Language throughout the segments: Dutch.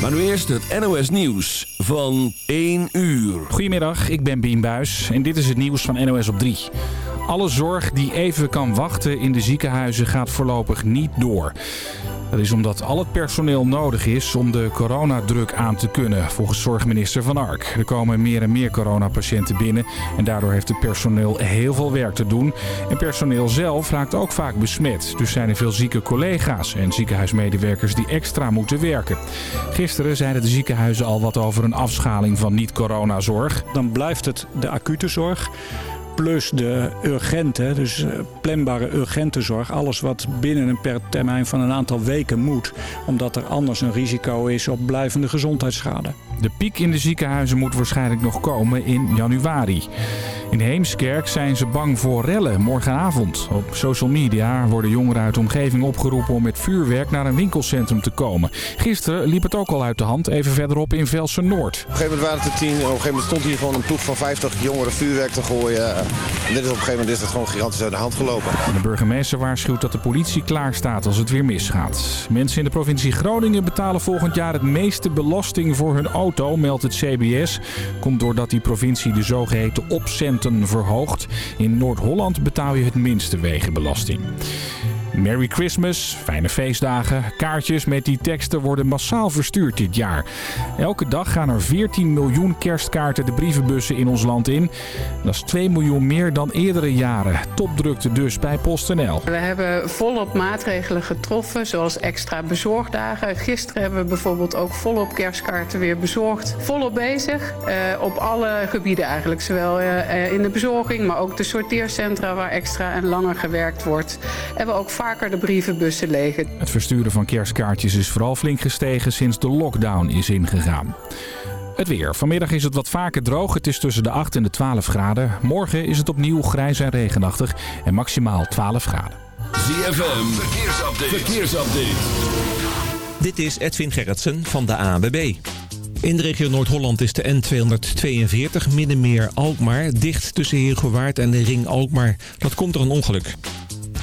Maar nu eerst het NOS Nieuws van 1 uur. Goedemiddag, ik ben Bien Buis en dit is het nieuws van NOS op 3. Alle zorg die even kan wachten in de ziekenhuizen gaat voorlopig niet door. Dat is omdat al het personeel nodig is om de coronadruk aan te kunnen, volgens zorgminister Van Ark. Er komen meer en meer coronapatiënten binnen en daardoor heeft het personeel heel veel werk te doen. En personeel zelf raakt ook vaak besmet. Dus zijn er veel zieke collega's en ziekenhuismedewerkers die extra moeten werken. Gisteren zeiden de ziekenhuizen al wat over een afschaling van niet-coronazorg. Dan blijft het de acute zorg plus de urgente, dus eh, planbare urgente zorg. Alles wat binnen een per termijn van een aantal weken moet. Omdat er anders een risico is op blijvende gezondheidsschade. De piek in de ziekenhuizen moet waarschijnlijk nog komen in januari. In Heemskerk zijn ze bang voor rellen morgenavond. Op social media worden jongeren uit de omgeving opgeroepen om met vuurwerk naar een winkelcentrum te komen. Gisteren liep het ook al uit de hand, even verderop in Velsen Noord. Op een gegeven moment waren het er tien. Op een gegeven moment stond hier gewoon een ploeg van 50 jongeren vuurwerk te gooien. En dit is op een gegeven moment is het gewoon gigantisch uit de hand gelopen. De burgemeester waarschuwt dat de politie klaar staat als het weer misgaat. Mensen in de provincie Groningen betalen volgend jaar het meeste belasting voor hun auto, meldt het CBS. Komt doordat die provincie de zogeheten opcenten verhoogt. In Noord-Holland betaal je het minste wegenbelasting. Merry Christmas, fijne feestdagen. Kaartjes met die teksten worden massaal verstuurd dit jaar. Elke dag gaan er 14 miljoen kerstkaarten de brievenbussen in ons land in. Dat is 2 miljoen meer dan eerdere jaren. Topdrukte dus bij PostNL. We hebben volop maatregelen getroffen, zoals extra bezorgdagen. Gisteren hebben we bijvoorbeeld ook volop kerstkaarten weer bezorgd. Volop bezig, eh, op alle gebieden eigenlijk. Zowel eh, in de bezorging, maar ook de sorteercentra waar extra en langer gewerkt wordt. Hebben ook vaker de brievenbussen legen. Het versturen van kerstkaartjes is vooral flink gestegen sinds de lockdown is ingegaan. Het weer. Vanmiddag is het wat vaker droog. Het is tussen de 8 en de 12 graden. Morgen is het opnieuw grijs en regenachtig en maximaal 12 graden. ZFM, verkeersupdate. verkeersupdate. Dit is Edwin Gerritsen van de ANWB. In de regio Noord-Holland is de N242 Middenmeer Alkmaar dicht tussen Heergewaard en de Ring Alkmaar. Dat komt door een ongeluk.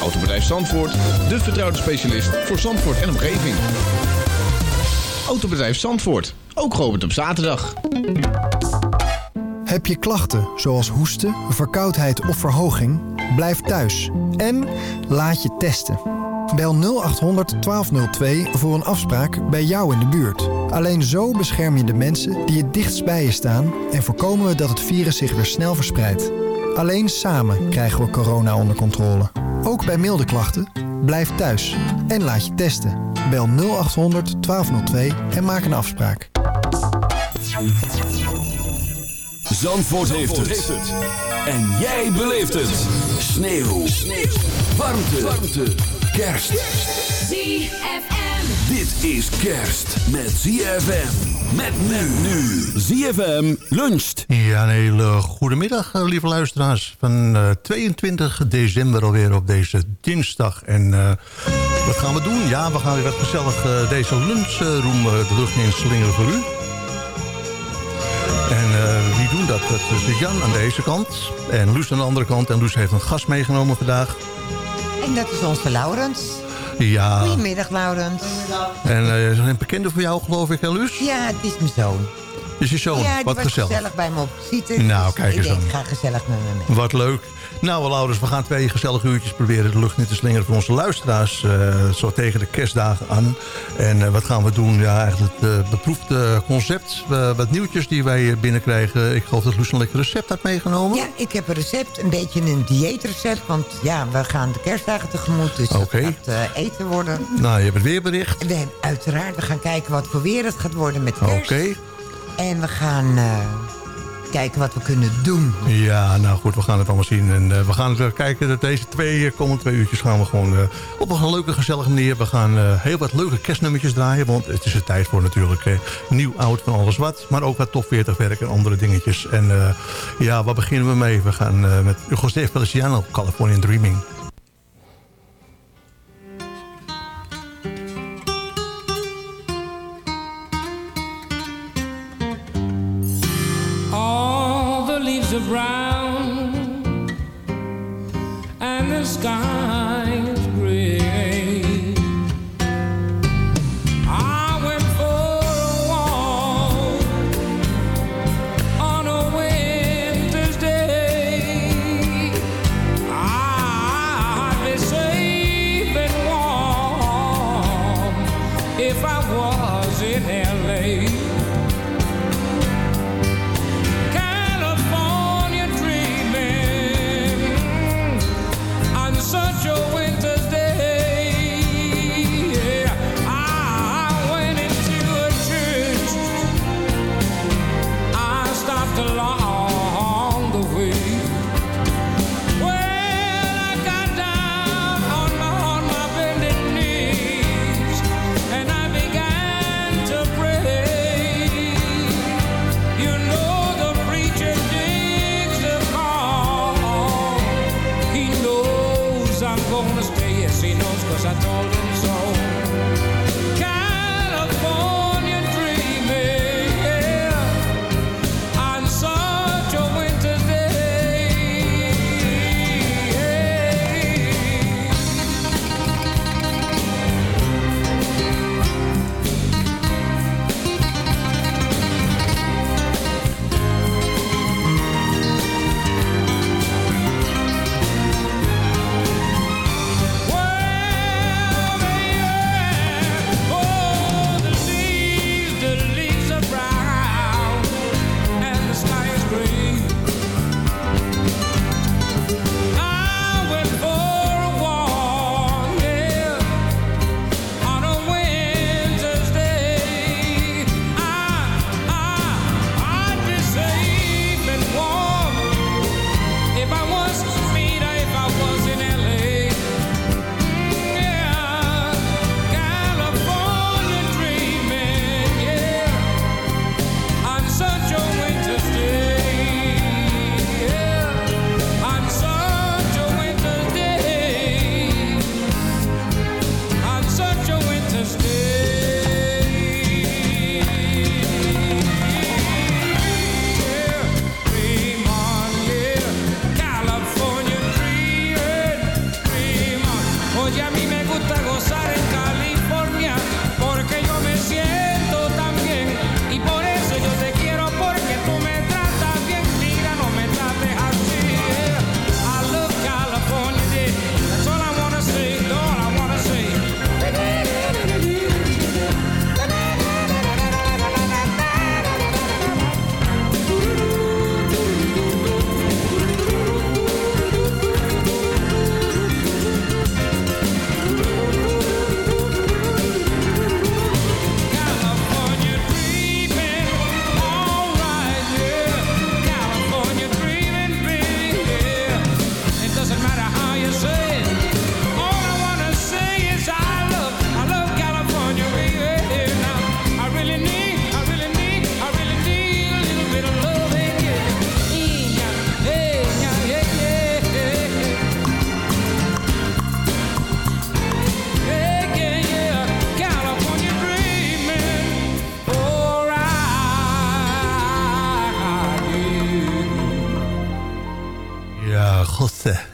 Autobedrijf Zandvoort, de vertrouwde specialist voor Zandvoort en omgeving. Autobedrijf Zandvoort, ook geopend op zaterdag. Heb je klachten zoals hoesten, verkoudheid of verhoging? Blijf thuis en laat je testen. Bel 0800 1202 voor een afspraak bij jou in de buurt. Alleen zo bescherm je de mensen die het dichtst bij je staan... en voorkomen we dat het virus zich weer snel verspreidt. Alleen samen krijgen we corona onder controle. Ook bij milde klachten, blijf thuis en laat je testen. Bel 0800 1202 en maak een afspraak. Zandvoort, heeft, het. En jij beleeft het. Sneeuw. Sneeuw. Warmte. Warmte. Kerst. ZFM. Dit is kerst met ZFM. Met men nu. ZFM luncht. Ja, een hele goede middag, eh, lieve luisteraars. Van eh, 22 december alweer op deze dinsdag. En eh, wat gaan we doen? Ja, we gaan weer wat gezellig eh, deze lunchroom eh, de lucht in slingeren voor u. En eh, wie doen dat? Dat is Jan aan deze kant. En Luus aan de andere kant. En Luus heeft een gast meegenomen vandaag. En dat is onze Laurens. Ja. Goedemiddag, Laurens. En uh, een bekende voor jou, geloof ik, hè, Luus? Ja, het is mijn zoon. Is je zoon? Ja, Wat gezellig. gezellig. bij me op visite. Nou, dus kijk eens ik denk, aan. ga gezellig met me mee. Wat leuk. Nou, ouders, we gaan twee gezellige uurtjes proberen de lucht niet te slingeren voor onze luisteraars. eh, zo tegen de kerstdagen aan. En eh, wat gaan we doen? Ja, eigenlijk het eh, beproefde concept. Wat nieuwtjes die wij binnenkrijgen. Ik geloof dat Loes een lekker recept had meegenomen. Ja, ik heb een recept. Een beetje een dieetrecept. Want ja, we gaan de kerstdagen tegemoet. Dus gaat eh, eten worden. Nou, je hebt het weerbericht. We hebben, uiteraard, we gaan kijken wat voor weer het gaat worden met kerst. Oké. En we gaan eh, kijken wat we kunnen doen. Ja, nou goed, we gaan het allemaal zien. En eh, we gaan eh, kijken dat deze twee, komende twee uurtjes gaan we gewoon eh, op een leuke, gezellige manier. We gaan heel wat leuke kerstnummertjes draaien. Want het is er tijd voor natuurlijk nieuw, oud, van alles wat. Maar ook wat top 40 werk en andere dingetjes. En ja, waar beginnen we mee? We gaan met José Feliciano, Californian Dreaming. The leaves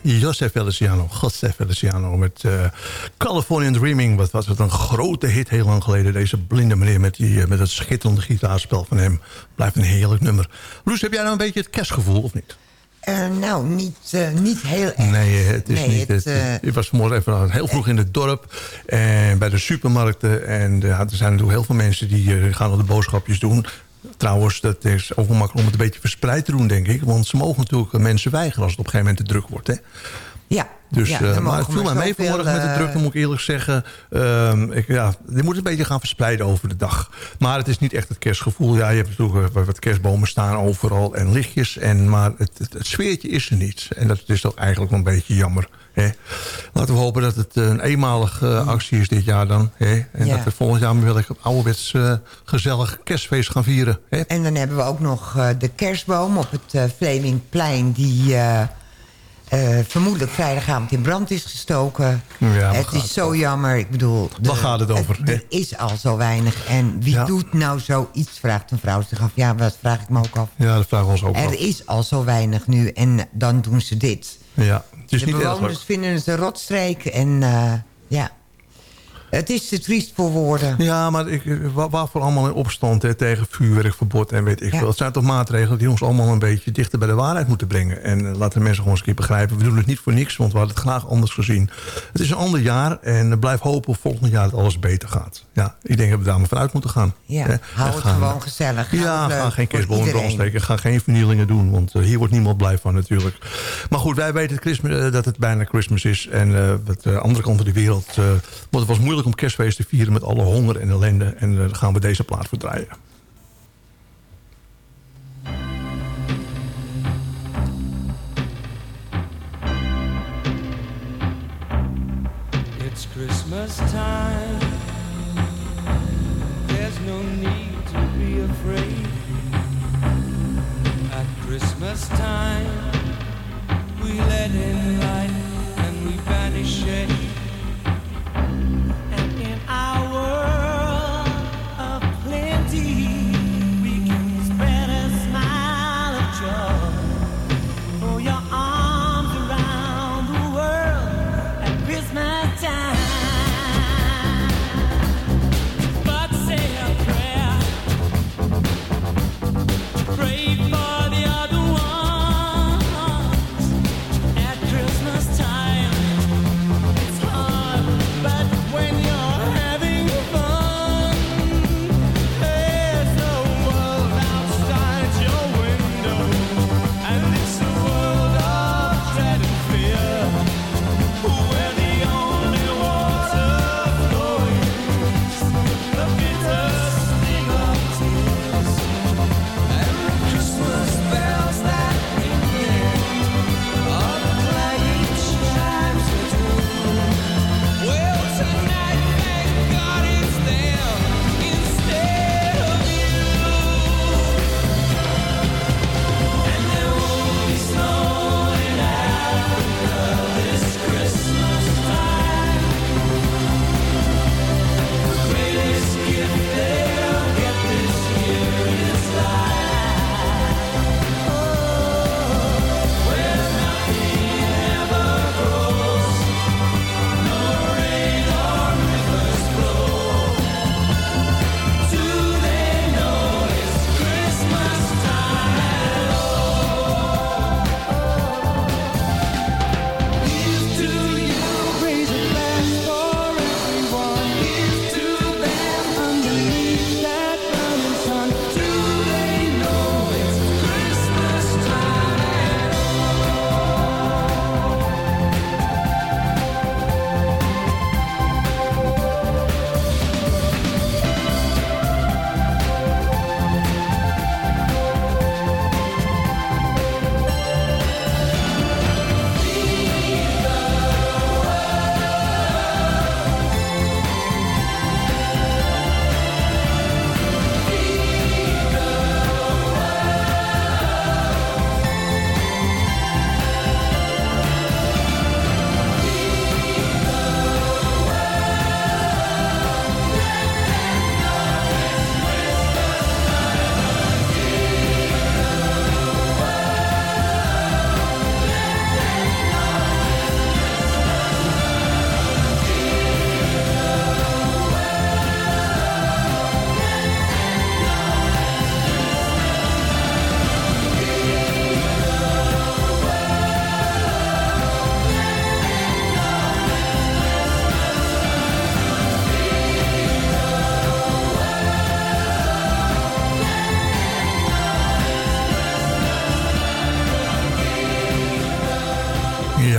José Feliciano. José Feliciano met eh, Californian Dreaming. Wat was het een grote hit heel lang geleden. Deze blinde meneer met, die, eh, met het schitterende gitaarspel van hem. Blijft een heerlijk nummer. Loes, heb jij nou een beetje het kerstgevoel of niet? Eh, nou, niet, niet heel erg. Nee, het is Nee, niet. het, Het, ik was vanmorgen even heel vroeg in het dorp. En bij de supermarkten. En er zijn natuurlijk heel veel mensen die gaan al de boodschapjes doen. Trouwens, dat is ook makkelijk om het een beetje verspreid te doen, denk ik. Want ze mogen natuurlijk mensen weigeren als het op een gegeven moment te druk wordt. Hè? Ja. Dus, ja, eh, maar het viel mij mee vanmorgen met de eh, drukte, moet ik eerlijk zeggen. Ehm, ik, ja, dit moet een beetje gaan verspreiden over de dag. Maar het is niet echt het kerstgevoel. Ja, je hebt natuurlijk eh, wat kerstbomen staan overal en lichtjes. En, maar het, het, het sfeertje is er niet. En dat is toch eigenlijk wel een beetje jammer. Hè? Laten we hopen dat het een eenmalige actie is dit jaar dan. Hè? En Ja. dat we volgend jaar weer lekker ouderwets gezellig kerstfeest gaan vieren. Hè? En dan hebben we ook nog de kerstboom op het Flemingplein... die eh, vermoedelijk vrijdagavond in brand is gestoken. Ja, het is zo jammer. Ik bedoel... de- Waar gaat het over? Er is al zo weinig. En wie Ja. doet nou zoiets, vraagt een vrouw zich af. Ja, dat vraag ik me ook af. Ja, dat vragen we ons ook af. Er is al zo weinig nu en dan doen ze dit. Ja, het is de niet bewoners vinden het een rotstreek. En eh, ja, het is te triest voor woorden. Ja, maar ik, wa- waarvoor allemaal in opstand hè, tegen vuurwerkverbod en weet ik veel. Het zijn toch maatregelen die ons allemaal een beetje dichter bij de waarheid moeten brengen. En eh, laten de mensen gewoon eens een keer begrijpen. We doen het niet voor niks, want we hadden het graag anders gezien. Het is een ander jaar en eh, blijf hopen volgend jaar dat alles beter gaat. Ja, ik denk dat we daar maar vanuit moeten gaan. Ja, Hè? hou het gaan- gewoon gezellig. Ja, ga geen kerstboom in brand iedereen. steken. Ga geen vernielingen doen, want eh, hier wordt niemand blij van natuurlijk. Maar goed, wij weten Christmas, dat het bijna Christmas is. En wat de andere kant van de wereld wordt het was moeilijk om kerstfeest te vieren met alle honger en ellende. En eh, daar gaan we deze plaat voor draaien. It's Christmas time. There's no need to be afraid. At Christmas time, we let in light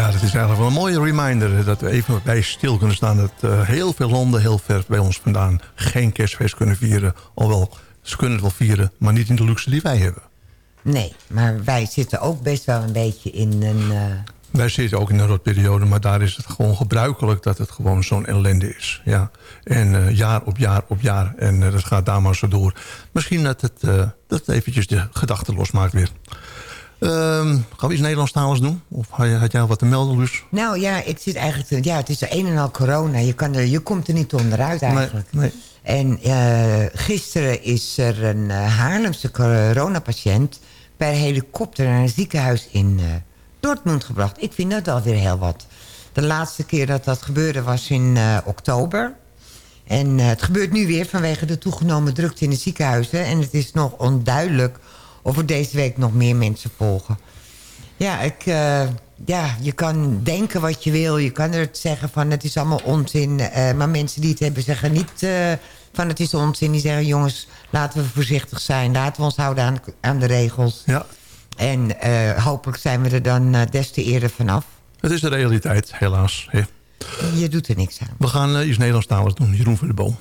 dat is eigenlijk wel een mooie reminder... dat we even bij stil kunnen staan... dat eh, heel veel landen heel ver bij ons vandaan... geen kerstfeest kunnen vieren. Alhoewel, ze kunnen het wel vieren... maar niet in de luxe die wij hebben. Nee, maar wij zitten ook best wel een beetje in een... eh, Wij zitten ook in een rotperiode... maar daar is het gewoon gebruikelijk... dat het gewoon zo'n ellende is. Ja. En eh, jaar op jaar op jaar. En dat gaat daar maar zo door. Misschien dat het, dat het eventjes de gedachten losmaakt weer. Ehm, gaan we iets Nederlandstaligs doen? Of had, jij wat te melden, Luus? Nou ja, ik zit eigenlijk... te- Ja, het is een en al corona. Je, kan er, je komt er niet onderuit eigenlijk. Nee, En eh, gisteren is er een eh, Haarlemse coronapatiënt... per helikopter naar een ziekenhuis in eh, Dortmund gebracht. Ik vind dat alweer heel wat. De laatste keer dat dat gebeurde was in oktober. En het gebeurt nu weer vanwege de toegenomen drukte in de ziekenhuizen. En het is nog onduidelijk of er deze week nog meer mensen volgen. Ja, ik, eh, ja, je kan denken wat je wil. Je kan er zeggen van het is allemaal onzin. eh, maar mensen die het hebben zeggen niet eh, van het is onzin. Die zeggen jongens, laten we voorzichtig zijn. Laten we ons houden aan, aan de regels. Ja. En hopelijk zijn we er dan des te eerder vanaf. Het is de realiteit, helaas. Je doet er niks aan. We gaan iets Nederlandstaligs doen. Jeroen van de Boom.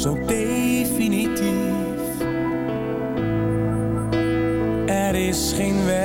Zo definitief. Er is geen weg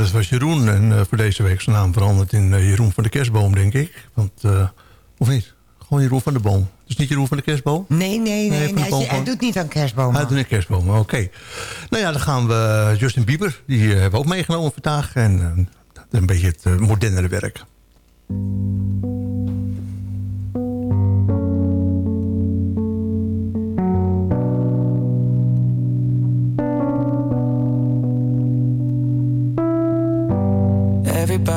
dat was Jeroen. En eh, voor deze week zijn naam veranderd in eh, Jeroen van de Kerstboom, denk ik. Want, eh, of niet? Gewoon Jeroen van de Boom. Dus niet Jeroen van de Kerstboom? Nee, nee, nee. hij, doet niet aan kerstbomen. Hij doet niet kerstbomen, oké. Nou ja, dan gaan we Justin Bieber. Die hebben we ook meegenomen vandaag. En een beetje het modernere werk.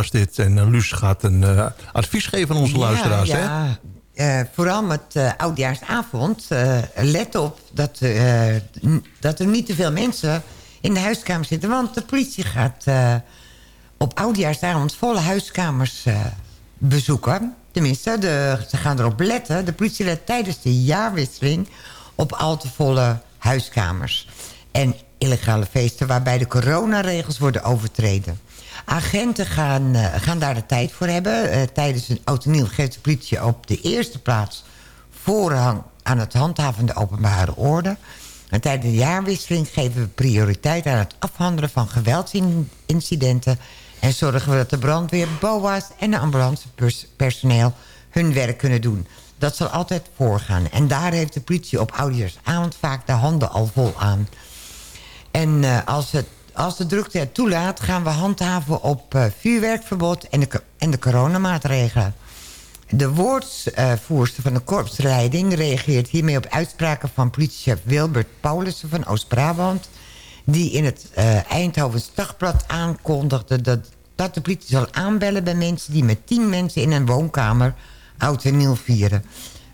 was dit. En eh, Luus gaat een eh, advies geven aan onze luisteraars, hè? ja. Eh, vooral met oudjaarsavond. let op dat, dat er niet te veel mensen in de huiskamer zitten. Want de politie gaat op oudjaarsavond volle huiskamers bezoeken. Tenminste, de, ze gaan erop letten. De politie let tijdens de jaarwisseling op al te volle huiskamers. En illegale feesten waarbij de coronaregels worden overtreden. Agenten gaan, eh, gaan daar de tijd voor hebben. Eh, tijdens een nieuw geeft de politie op de eerste plaats... voorrang aan het handhaven van de openbare orde. En tijdens de jaarwisseling geven we prioriteit aan het afhandelen van geweldsincidenten... en zorgen we dat de brandweer, BOA's en de ambulancepersoneel hun werk kunnen doen. Dat zal altijd voorgaan. En daar heeft de politie op oudejaarsavond vaak de handen al vol aan. En eh, als, het, als de drukte het toelaat, gaan we handhaven op eh, vuurwerkverbod en de, en de coronamaatregelen. De woordvoerster van de korpsleiding reageert hiermee op uitspraken van politiechef Wilbert Paulussen van Oost-Brabant... die in het eh Eindhovens Dagblad aankondigde dat, dat de politie zal aanbellen bij mensen... die met tien mensen in een woonkamer oud en nieuw vieren.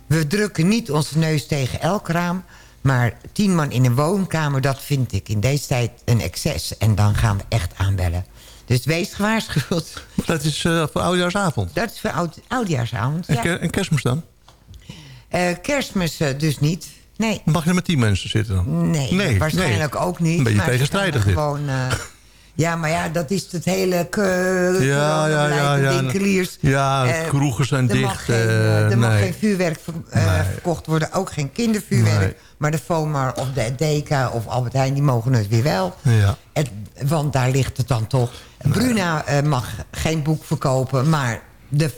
We drukken niet onze neus tegen elk raam... maar tien man in een woonkamer, dat vind ik in deze tijd een excess. En dan gaan we echt aanbellen. Dus wees gewaarschuwd. Dat is eh, voor oudjaarsavond. Dat is voor oud, oudjaarsavond. En, Ja. ker- en kerstmis dan? Eh, kerstmis eh, dus niet. Nee. Mag je met tien mensen zitten dan? Nee, waarschijnlijk ook niet. Een beetje tegenstrijdig dit. Gewoon, ja, maar ja, dat is het hele... Ja, ja, ja, ja. Winkeliers. Ja, kroegen zijn er dicht. Mag geen, er mag nee. geen vuurwerk ver- verkocht worden. Ook geen kindervuurwerk. Maar de FOMAR of de Deka of Albert Heijn, die mogen het weer wel. Ja. Het, want daar ligt het dan toch. Bruna eh, mag geen boek verkopen, maar de,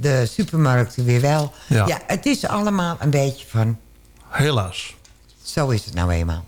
de supermarkten weer wel. Ja. ja, het is allemaal een beetje van... Helaas. Zo is het nou eenmaal.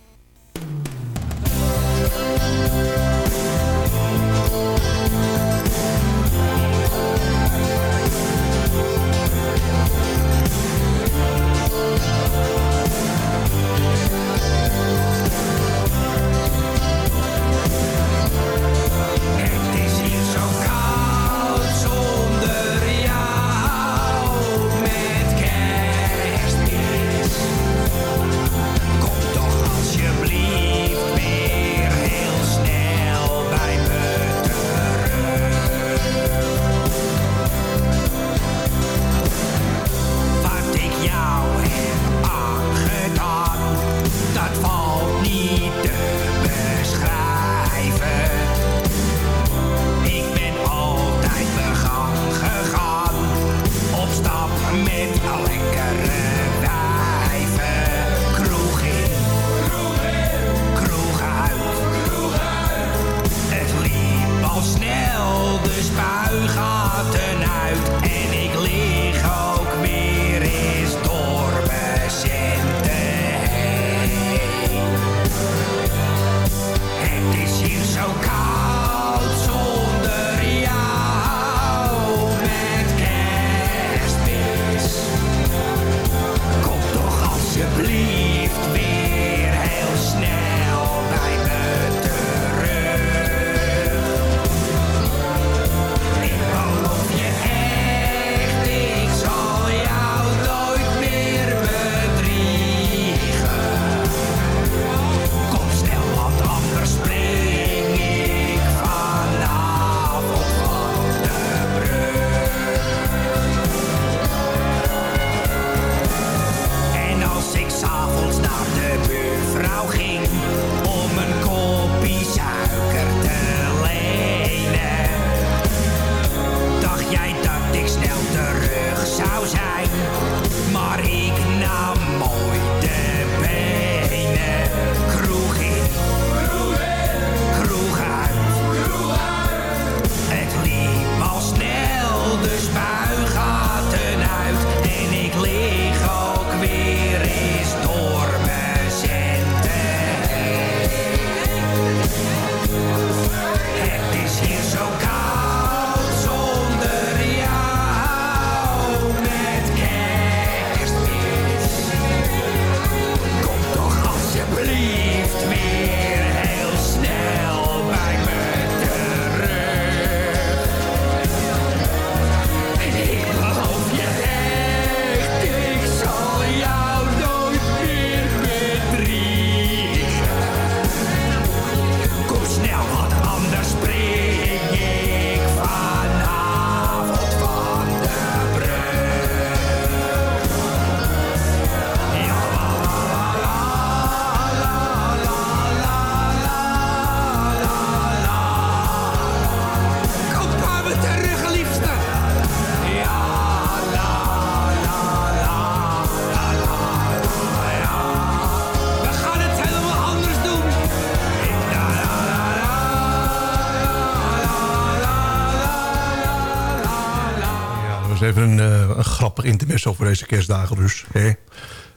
Een, eh, een grappig intermezzo voor deze kerstdagen dus. Hè?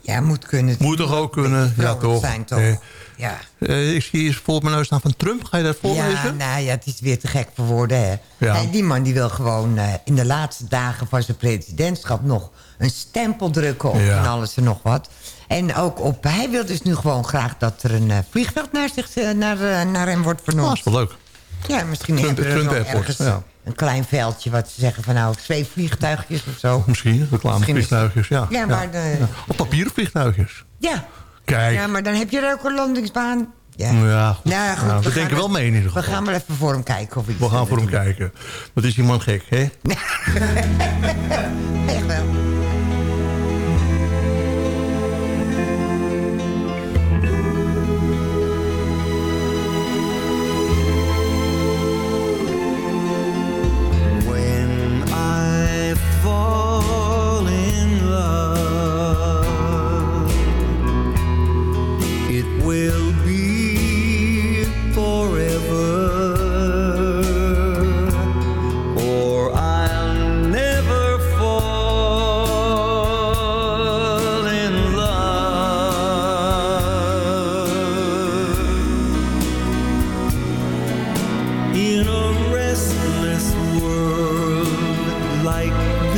Ja, moet kunnen. Moet toch ook kunnen? Ja, toch? zijn, toch? Hè? Ja. Eh, ik zie hier voor mijn neus staan van Trump. Ga je dat Ja, voorlezen? nou ja, het is weer te gek voor woorden, hè. Ja. Die man die wil gewoon eh, in de laatste dagen van zijn presidentschap... nog een stempel drukken op Ja. en alles en nog wat. En ook op, hij wil dus nu gewoon graag dat er een eh, vliegveld naar, zich, naar, naar hem wordt vernoemd. Dat is wel leuk. Ja, misschien Trump- Trump Airport, ergens ja. Een klein veldje... wat ze zeggen van nou, twee vliegtuigjes of zo. Misschien, reclamevliegtuigjes, ja. Ja, maar de- Ja. Op papieren vliegtuigjes. Ja. Kijk. ja, maar dan heb je er ook een landingsbaan. Ja, Ja, goed. Nou ja, goed, Ja, we denken wel mee in ieder We geval. gaan maar even voor hem kijken. Of iets We gaan voor hem kijken. Wat is die man gek, hè? Echt wel.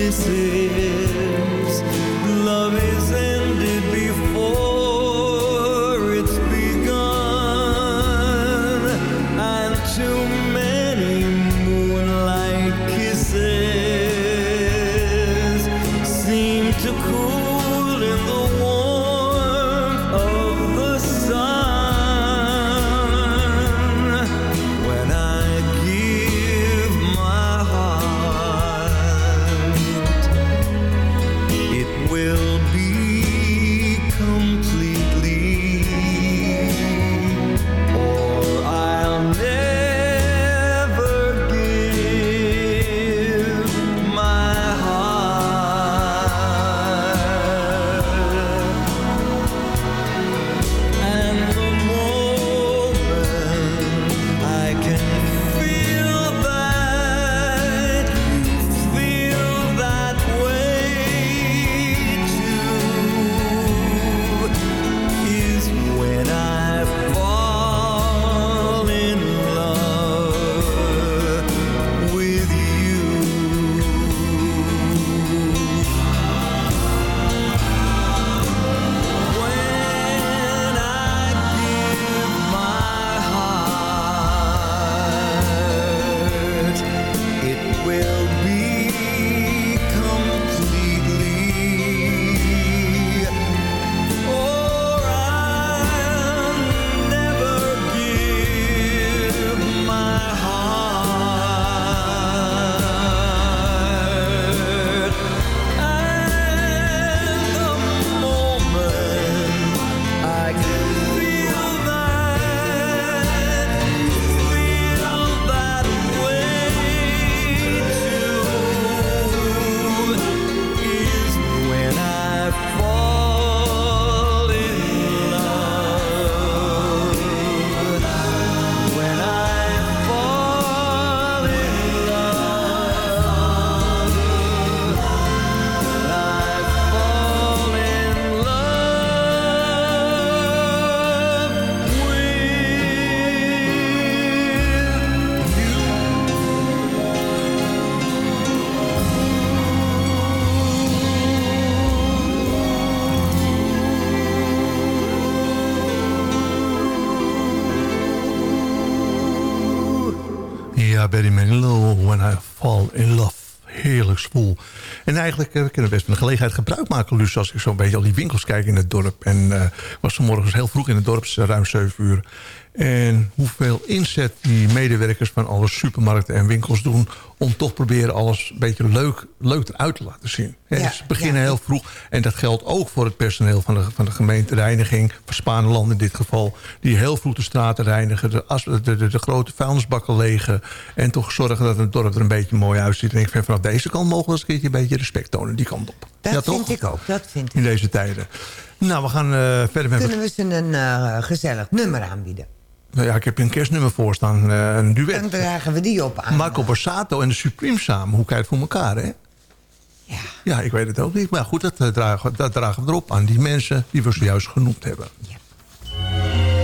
This gebruik maken, Luus... als ik zo'n beetje al die winkels kijk in het dorp. En eh, was vanmorgen heel vroeg in het dorp, ruim 7 uur. En hoeveel inzet die medewerkers van alle supermarkten en winkels doen... om toch proberen alles een beetje leuk, leuk eruit te laten zien. Ja, dus ze beginnen heel vroeg. En dat geldt ook voor het personeel van de, van de gemeentereiniging... van Spaanland in dit geval... die heel vroeg de straten reinigen... de, as, de, de, de grote vuilnisbakken legen... en toch zorgen dat het dorp er een beetje mooi uitziet. En ik vind vanaf deze kant mogen we eens een keertje een beetje respect tonen. Die kant op. Dat ja, vind toch? ik ook, dat vind ik. In deze tijden. Nou, we gaan eh, verder met... Kunnen we ze een eh, gezellig nummer aanbieden? Ja, ik heb hier een kerstnummer voor staan. eh, een duet. Dan dragen we die op aan. Marco Borsato en de Supreme samen. Hoe kijk je het voor elkaar, hè? Ja, ik weet het ook niet. Maar goed, dat, eh, dragen, dat dragen we erop aan die mensen die we zojuist genoemd hebben. I'm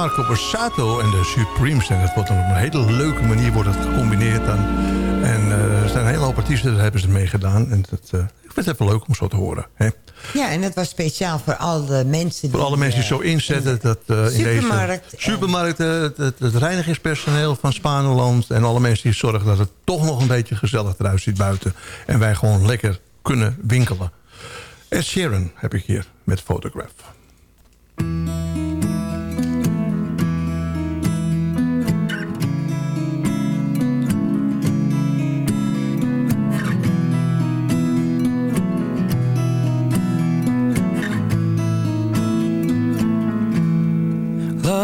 Marco Borsato en de Supremes. En dat wordt op een hele leuke manier wordt het gecombineerd dan. En eh, er zijn een hele hoop artiesten, daar hebben ze mee gedaan. En dat, eh, ik vind het even leuk om zo te horen. Hè? Ja, en dat was speciaal voor alle mensen die... Voor alle mensen die eh, zo inzetten dat eh, in deze supermarkt en- supermarkten, het, het, het reinigingspersoneel van Spaanland en alle mensen die zorgen dat het toch nog een beetje gezellig eruit ziet buiten. En wij gewoon lekker kunnen winkelen. Ed Sheeran heb ik hier met Photograph.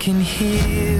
can hear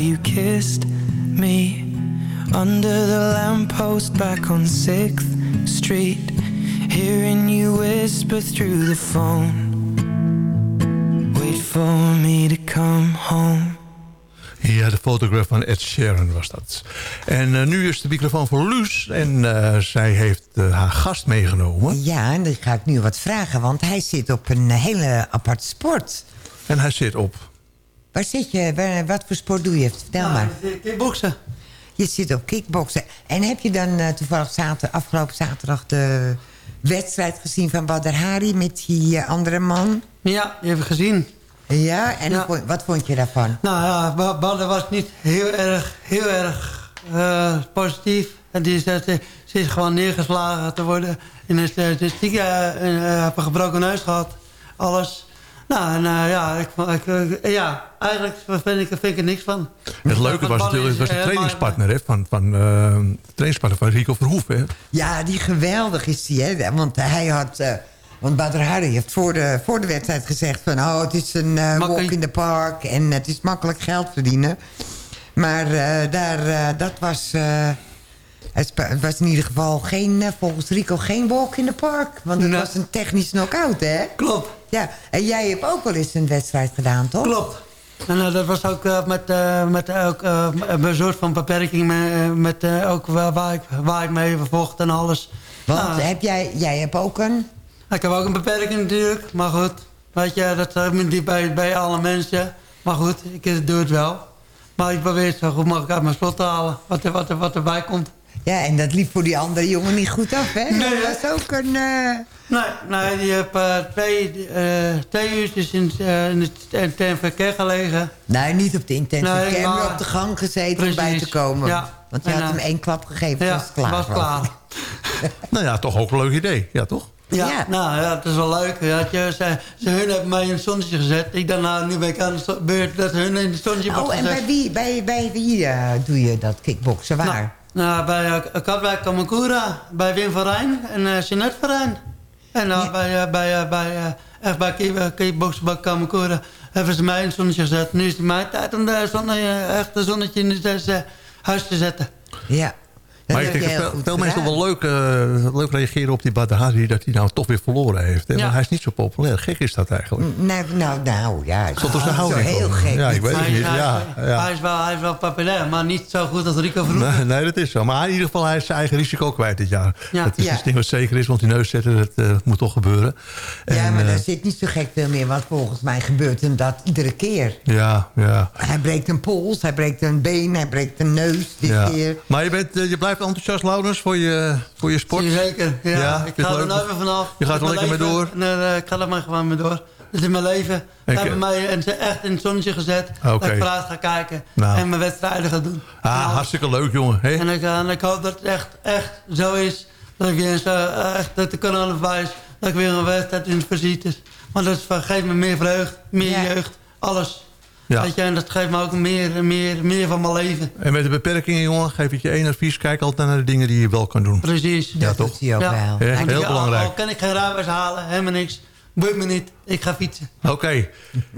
you kissed me under the lamppost back on 6th Street. Hearing you whisper through the phone. Wait for me to come home. Ja, de fotograaf van Ed Sheeran was dat. En eh, nu is de microfoon voor Luus. En eh, zij heeft eh, haar gast meegenomen. Ja, en dan ga ik nu wat vragen, want hij zit op een hele apart sport. En hij zit op... Waar zit je? Waar- wat voor sport doe je? Vertel maar. Kickboksen. Je zit op kickboksen. En heb je dan eh, toevallig zater, afgelopen zaterdag de wedstrijd gezien van Badr Hari met die eh, andere man? Ja, die heb ik gezien. Ja, en vond- wat vond je daarvan? Nou ja, Ba- Badr was niet heel erg, heel erg eh, positief. En die is, ze is gewoon neergeslagen te worden. En, eh, heb een gebroken neus gehad. Alles. Nou, en eh, ja, ik, ik, ja, eigenlijk vind ik, vind ik er niks van. Het leuke was natuurlijk, het was de trainingspartner hè, van, van, eh, de trainingspartner van Rico Verhoeven. Hè? Ja, die geweldig is die, hè? Want hij had... eh, want Badr Hari heeft voor de, voor de wedstrijd gezegd van... oh, het is een eh, walk in the park en het is makkelijk geld verdienen. Maar eh, daar, dat was... het was in ieder geval geen, eh, volgens Rico geen walk in the park. Want het was een technisch knock-out, hè? Klopt. Ja, en jij hebt ook wel eens een wedstrijd gedaan, toch? Klopt. En eh, dat was ook eh, met, eh, met ook, eh, een soort van beperking. Met, met eh, ook waar, waar, ik, waar ik mee vocht en alles. Want Nou, heb jij, jij hebt ook een... Ik heb ook een beperking natuurlijk. Maar goed, weet je, dat is niet bij, bij alle mensen. Maar goed, ik doe het wel. Maar ik probeer het zo goed mogelijk uit mijn slot te halen. Wat, er, wat, er, wat erbij komt. Ja, en dat liep voor die andere jongen niet goed af, hè? Nee, dat was ook een... eh, Nee, nee die heeft eh, twee, eh twee uurtjes in, in het gelegen. Nee, niet op de intensive Nee, care, maar maar- op de gang gezeten om bij te komen. ja. Want je En, had hem één klap gegeven, ja, was het klaar. was klaar. Nou ja, toch ook een leuk idee. Ja, toch? Ja, nou ja, het is wel leuk. Ja, je, ze, ze, hun hebben mij in het zonnetje gezet. Ik dacht, nou, nu ben ik aan de beurt dat hun in het zonnetje Oh, en gezet. bij wie, bij, bij wie eh, doe je dat kickboksen? Waar? Nou, bij uh, Katwijk Kamakura, bij Wim van Rijn en uh, Jeanette van Rijn. En bij, uh, bij, uh, bij, uh, bij bij Kamakura hebben ze mij in het zonnetje gezet. Nu is het mijn tijd om de zonne, echt een zonnetje in het huis te zetten. Ja. Maar ik denk dat veel, veel mensen wel leuk, uh, leuk reageren op die Badahari... dat hij nou toch weer verloren heeft. Hè? Ja. Maar hij is niet zo populair. Gek is dat eigenlijk. Nou, nou, nou ja. Is een houding heel gek. Ja, ik weet het niet. Hij, ja, ja. hij, is wel, hij is wel populair, maar niet zo goed als Rico Vroeg. Nee, nee, dat is zo. Maar in ieder geval, hij is zijn eigen risico kwijt dit jaar. Ja. Dat is iets niet wat zeker is, want die neus zetten, dat uh, moet toch gebeuren. En, ja, maar uh, daar zit niet zo gek veel meer. Want volgens mij gebeurt hem dat iedere keer. Ja, ja. Hij breekt een pols, hij breekt een been, hij breekt een neus dit ja. keer. Maar je, bent, je blijft enthousiast, Laurens? voor je, voor je sport? Zeker, ja. ja ik ga er nooit meer vanaf. Je gaat er lekker mee door? Nee, nee, ik ga er maar gewoon mee door. Dat is mijn leven. Ze hebben mij echt in het zonnetje gezet. Okay. Dat ik vooruit ga kijken nou. en mijn wedstrijden ga doen. Ah, nou, hartstikke leuk, jongen. Hey? En, ik, en ik hoop dat het echt, echt zo is. Dat ik weer zo, echt, dat de kanaal is. Dat ik weer een wedstrijd in het is. Want dat geeft me meer vreugd, meer ja. jeugd, alles. Ja. Weet je, en dat geeft me ook meer, meer, meer van mijn leven. En met de beperkingen, jongen, geef ik je één advies. Kijk altijd naar de dingen die je wel kan doen. Precies. Ja, toch? Ja. ja. Heel ja, belangrijk. Al kan ik geen rijbewijs halen, helemaal niks. Boeit me niet. Ik ga fietsen. Oké. Okay.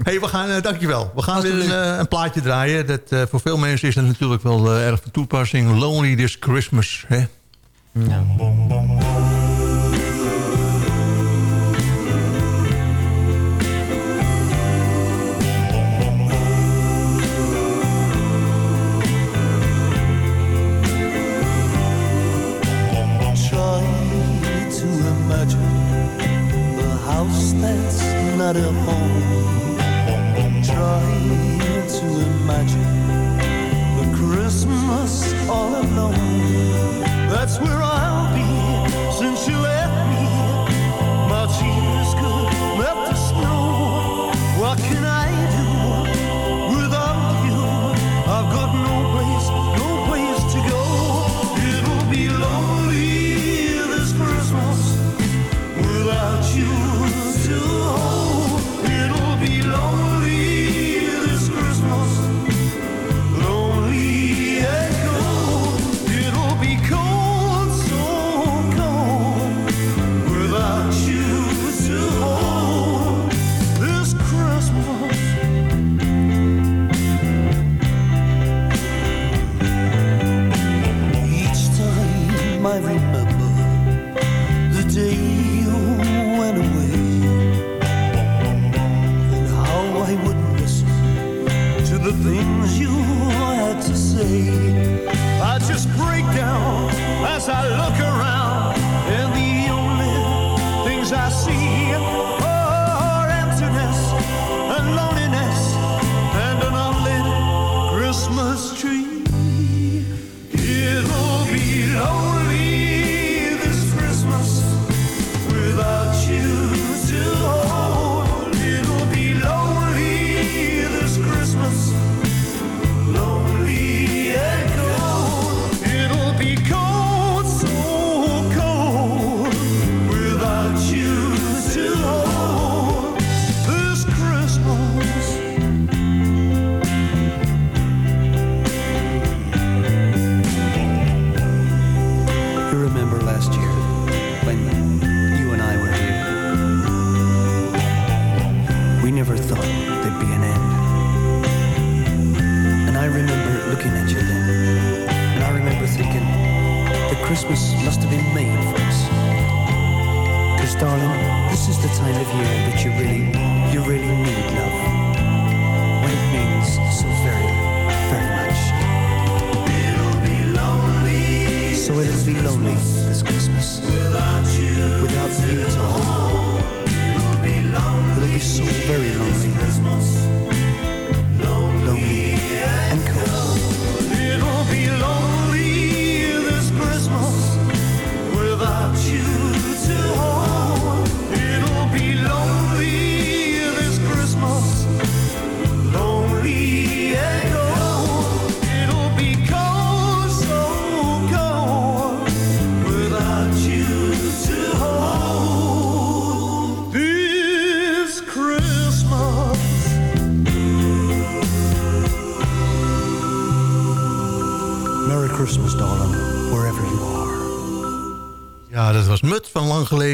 hey, we gaan, uh, dankjewel. We gaan weer een, uh, een, plaatje draaien. Dat, uh, voor veel mensen is dat natuurlijk wel erg van toepassing. Lonely This Christmas. Hè? Ja. not a home. Try to imagine the Christmas all alone. That's where I'll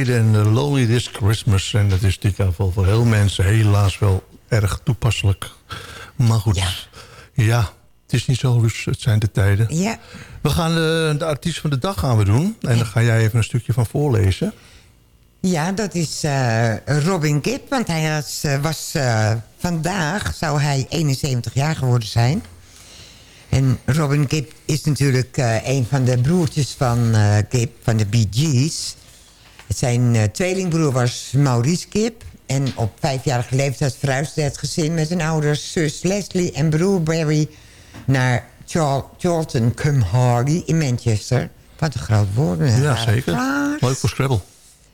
en Lonely This Christmas. En dat is dit jaar voor heel mensen helaas wel erg toepasselijk. Maar goed, ja, het is niet zo, dus het zijn de tijden. Ja. We gaan uh, de artiest van de dag gaan we doen. En daar ga jij even een stukje van voorlezen. Ja, dat is uh, Robin Gibb. Want hij was, uh, was uh, vandaag zou hij 71 jaar geworden zijn. En Robin Gibb is natuurlijk een van de broertjes van Gibb, van de Bee Gees. Zijn tweelingbroer was Maurice Gibb. En op vijfjarige leeftijd verhuisde het gezin met zijn ouders... zus Leslie en broer Barry naar Char Charlton cum Hardy in Manchester. Wat een groot woord. Ja, zeker. Leuk voor Scrabble.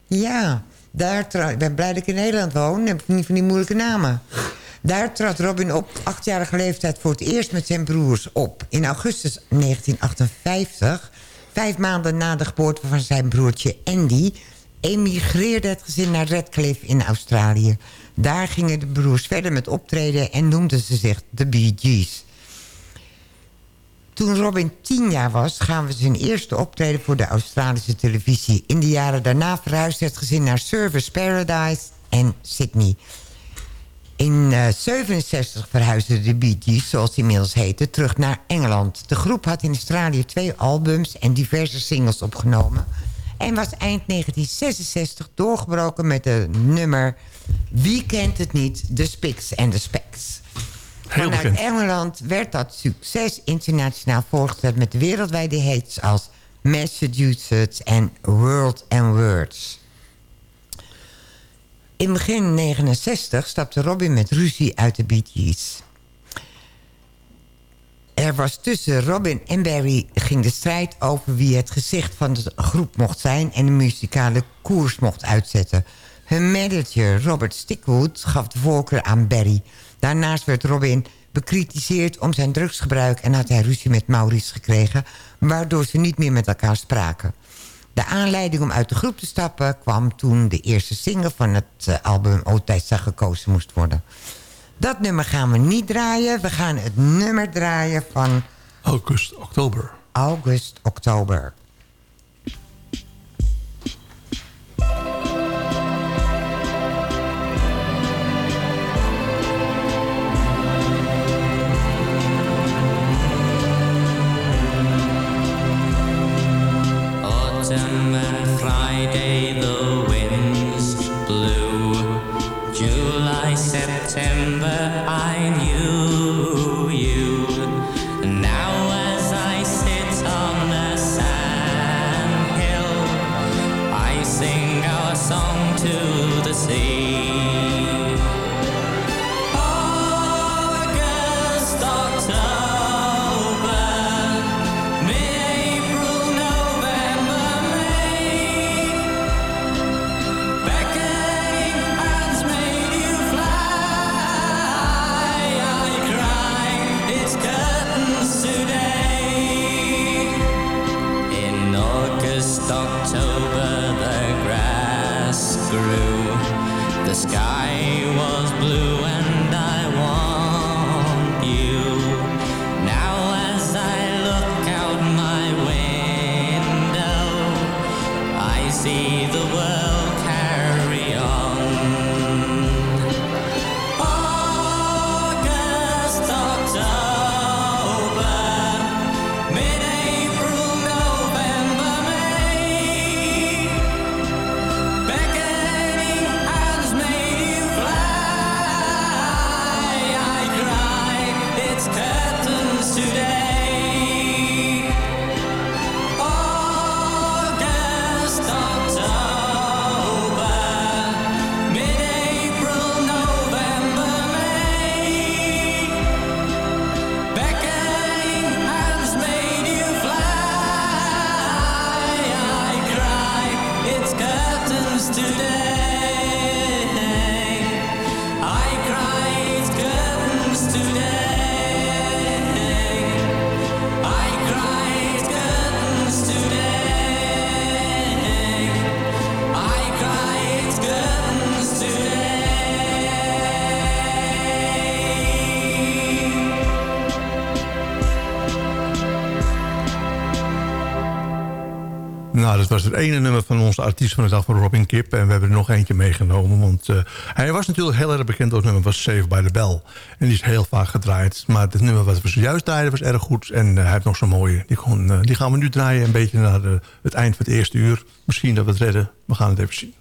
Ja, daar ik ben blij dat ik in Nederland woon. Heb ik niet van die moeilijke namen. Daar trad Robin op achtjarige leeftijd voor het eerst met zijn broers op. In augustus 1958, vijf maanden na de geboorte van zijn broertje Andy... emigreerde het gezin naar Redcliffe in Australië. Daar gingen de broers verder met optreden en noemden ze zich de Bee Gees. Toen Robin tien jaar was, gaan we zijn eerste optreden voor de Australische televisie. In de jaren daarna verhuisde het gezin naar Service Paradise en Sydney. In 1967 uh, verhuisde de Bee Gees, zoals die inmiddels heette, terug naar Engeland. De groep had in Australië twee albums en diverse singles opgenomen. En was eind 1966 doorgebroken met de nummer... Wie kent het niet? The Spiks and the Specks. Vanuit. Engeland werd dat succes internationaal voorgesteld... met wereldwijde hits als Massachusetts en World and Words. In begin 69 stapte Robin met ruzie uit de Bee Gees. Er was tussen Robin en Barry ging de strijd over wie het gezicht van de groep mocht zijn... en de muzikale koers mocht uitzetten. Hun manager Robert Stickwood gaf de voorkeur aan Barry. Daarnaast werd Robin bekritiseerd om zijn drugsgebruik... en had hij ruzie met Maurice gekregen... waardoor ze niet meer met elkaar spraken. De aanleiding om uit de groep te stappen kwam toen de eerste single van het uh, album Oudtijdsdag gekozen moest worden. Dat nummer gaan we niet draaien. We gaan het nummer draaien van... August, oktober. August, oktober. Autumn and Friday dat was het ene nummer van onze artiest van de dag van Robin Kip. En we hebben er nog eentje meegenomen. Want eh, hij was natuurlijk heel erg bekend. Dat nummer was Save by the Bell. En die is heel vaak gedraaid. Maar het nummer wat we zojuist draaiden was erg goed. En eh, hij heeft nog zo'n mooie. Die, eh, die gaan we nu draaien. Een beetje naar het eind van het eerste uur. Misschien dat we het redden. We gaan het even zien.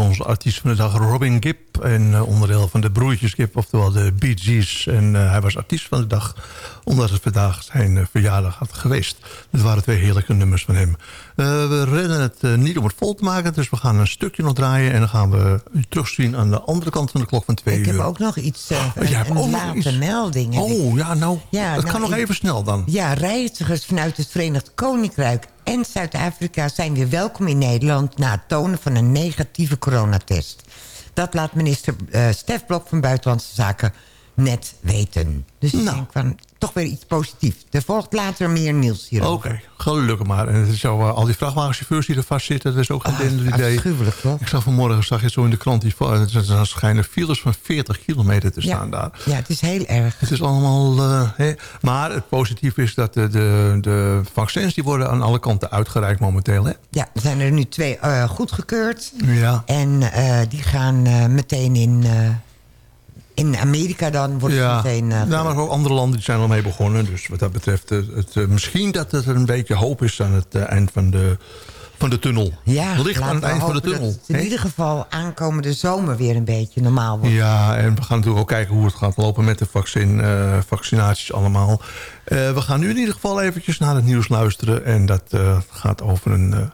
Onze artiest van de dag Robin Gibb. En eh, onderdeel van de Broertjes Gibb, oftewel de Bee Gees. En eh, hij was artiest van de dag, omdat het vandaag zijn eh, verjaardag had geweest. Dit waren twee heerlijke nummers van hem. We redden het niet om het vol te maken, dus we gaan een stukje nog draaien... en dan gaan we u terugzien aan de andere kant van de klok van twee Ik uur. heb ook nog iets, Oh, een, ook een late iets? melding. ik. Oh, ja, nou, Ja, dat nou, kan nog ik- even snel dan. Ja, reizigers vanuit het Verenigd Koninkrijk en Zuid-Afrika... zijn weer welkom in Nederland na het tonen van een negatieve coronatest. Dat laat minister eh Stef Blok van Buitenlandse Zaken net weten. Dus ik denk van, toch weer iets positiefs. Er volgt later meer nieuws hierover. Oké, gelukkig maar. En het is zo, eh, al die vrachtwagenchauffeurs die er vastzitten, dat is ook geen denderend idee. Ah, afschuwelijk, toch? Ik zag vanmorgen, zag je zo in de krant, die, va- er schijnen files van 40 kilometer te staan daar. Ja, het is heel erg. Het is allemaal... eh. Maar het positieve is dat de, de, de vaccins die worden aan alle kanten uitgereikt momenteel. Hè? Ja, er zijn er nu twee eh, goedgekeurd. Ja. En eh, die gaan eh, meteen in, eh, in Amerika dan. Wordt het Ja, meteen... eh, nou, maar ook andere landen die zijn al mee begonnen. Dus wat dat betreft, eh, het, eh, misschien dat er een beetje hoop is aan het eind van de, van de tunnel. ja, Licht aan het eind van de tunnel. het in ieder geval aankomende zomer weer een beetje normaal wordt. Ja, en we gaan natuurlijk ook kijken hoe het gaat lopen met de vaccin, vaccinaties allemaal. We gaan nu in ieder geval eventjes naar het nieuws luisteren. En dat gaat over een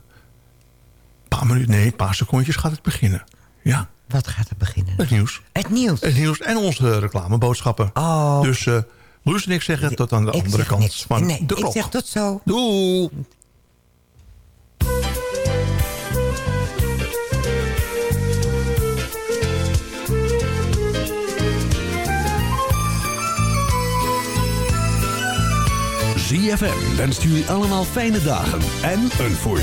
paar minuten, nee, een paar secondjes gaat het beginnen. Ja. Wat gaat er beginnen? Het nieuws. Het nieuws? Het nieuws en onze reclameboodschappen. Oh. Dus eh Luus en ik zeggen tot aan de Ik andere zeg kant niks. van nee, de ik zeg tot zo. Doei! ZFM wenst jullie allemaal fijne dagen en een voorspoedig